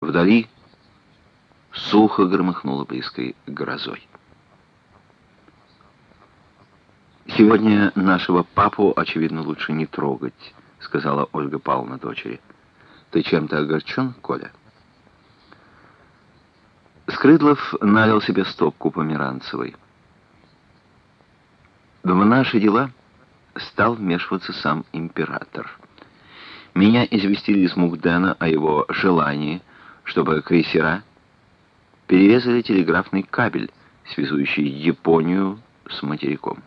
Вдали сухо громыхнуло близкой грозой. «Сегодня нашего папу, очевидно, лучше не трогать», — сказала Ольга Павловна дочери. «Ты чем-то огорчен, Коля?» Скрыдлов налил себе стопку померанцевой. В наши дела стал вмешиваться сам император. Меня известили из Мугдена о его желании, чтобы крейсера перерезали телеграфный кабель, связующий Японию с материком.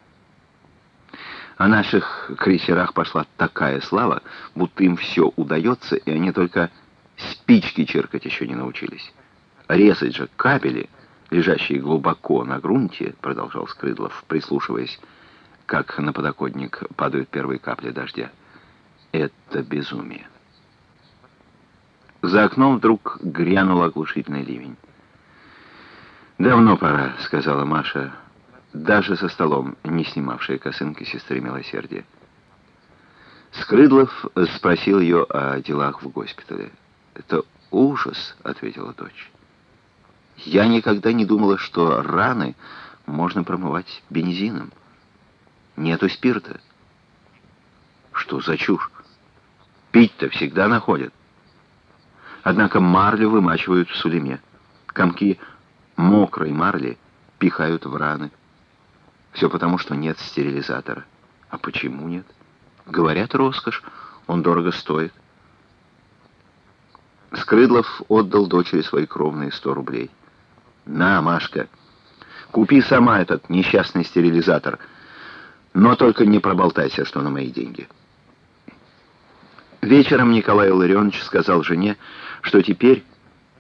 О наших крейсерах пошла такая слава, будто им все удается, и они только спички черкать еще не научились. Резать же кабели, лежащие глубоко на грунте, продолжал Скрыдлов, прислушиваясь, как на подоконник падают первые капли дождя. Это безумие. За окном вдруг грянул оглушительный ливень. «Давно пора», — сказала Маша, даже со столом, не снимавшая косынки сестры Милосердия. Скрыдлов спросил ее о делах в госпитале. «Это ужас», — ответила дочь. «Я никогда не думала, что раны можно промывать бензином. Нету спирта». «Что за чушь? Пить-то всегда находят». Однако марлю вымачивают в сулеме. Комки мокрой марли пихают в раны. Все потому, что нет стерилизатора. А почему нет? Говорят, роскошь, он дорого стоит. Скрыдлов отдал дочери свои кровные сто рублей. «На, Машка, купи сама этот несчастный стерилизатор, но только не проболтайся, что на мои деньги». Вечером Николай Ларионович сказал жене, что теперь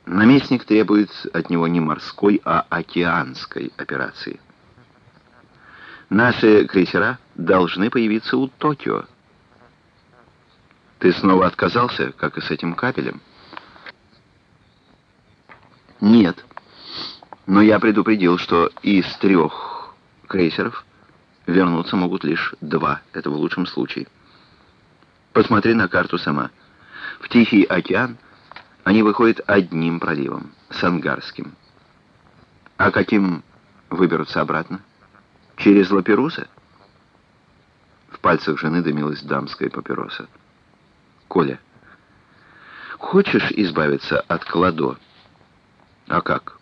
наместник требует от него не морской, а океанской операции. Наши крейсера должны появиться у Токио. Ты снова отказался, как и с этим кабелем? Нет. Но я предупредил, что из трех крейсеров вернуться могут лишь два. Это в лучшем случае. Посмотри на карту сама. В Тихий океан они выходят одним проливом, Сангарским. А каким выберутся обратно? Через Лаперуса? В пальцах жены дымилась дамская папироса. Коля, хочешь избавиться от Кладо? А как?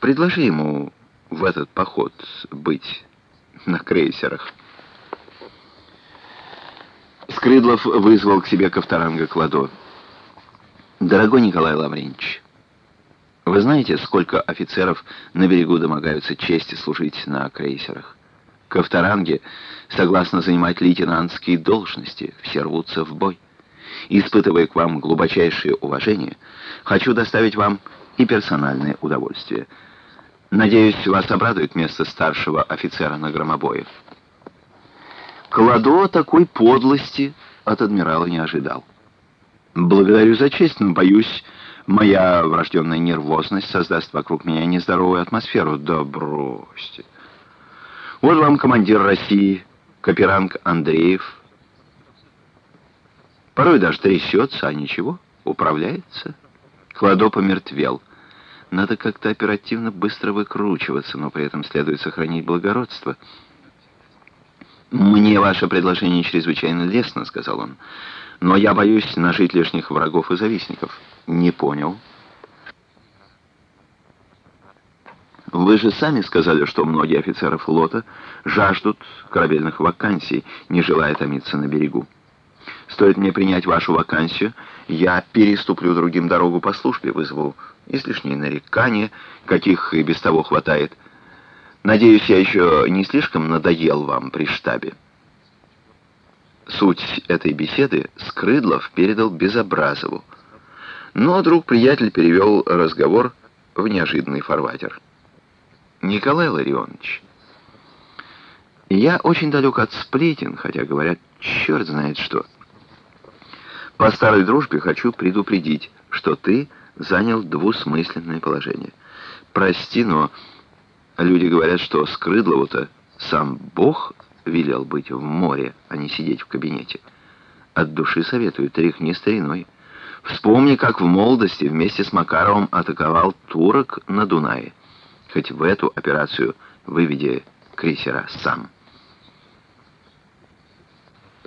Предложи ему в этот поход быть на крейсерах. Скрыдлов вызвал к себе Ковторанга Кладо. «Дорогой Николай Лавренч, вы знаете, сколько офицеров на берегу домогаются чести служить на крейсерах? Ковторанги согласно занимать лейтенантские должности, все рвутся в бой. Испытывая к вам глубочайшее уважение, хочу доставить вам и персональное удовольствие. Надеюсь, вас обрадует место старшего офицера на громобое». Кладо такой подлости от адмирала не ожидал. «Благодарю за честь, но, боюсь, моя врожденная нервозность создаст вокруг меня нездоровую атмосферу. Да бросьте. Вот вам командир России, Каперанг Андреев. Порой даже трясется, а ничего, управляется». Кладо помертвел. Надо как-то оперативно быстро выкручиваться, но при этом следует сохранить благородство — «Мне ваше предложение чрезвычайно лестно», — сказал он. «Но я боюсь нажить лишних врагов и завистников». «Не понял». «Вы же сами сказали, что многие офицеры флота жаждут корабельных вакансий, не желая томиться на берегу. Стоит мне принять вашу вакансию, я переступлю другим дорогу по службе, вызову излишние нарекания, каких и без того хватает». Надеюсь, я еще не слишком надоел вам при штабе. Суть этой беседы Скрыдлов передал Безобразову, но друг-приятель перевел разговор в неожиданный фарватер. «Николай Ларионович, я очень далек от сплетен, хотя говорят, черт знает что. По старой дружбе хочу предупредить, что ты занял двусмысленное положение. Прости, но Люди говорят, что Скрыдлову-то сам Бог велел быть в море, а не сидеть в кабинете. От души советую, тряхни стариной. Вспомни, как в молодости вместе с Макаровым атаковал турок на Дунае. Хоть в эту операцию выведи крейсера сам.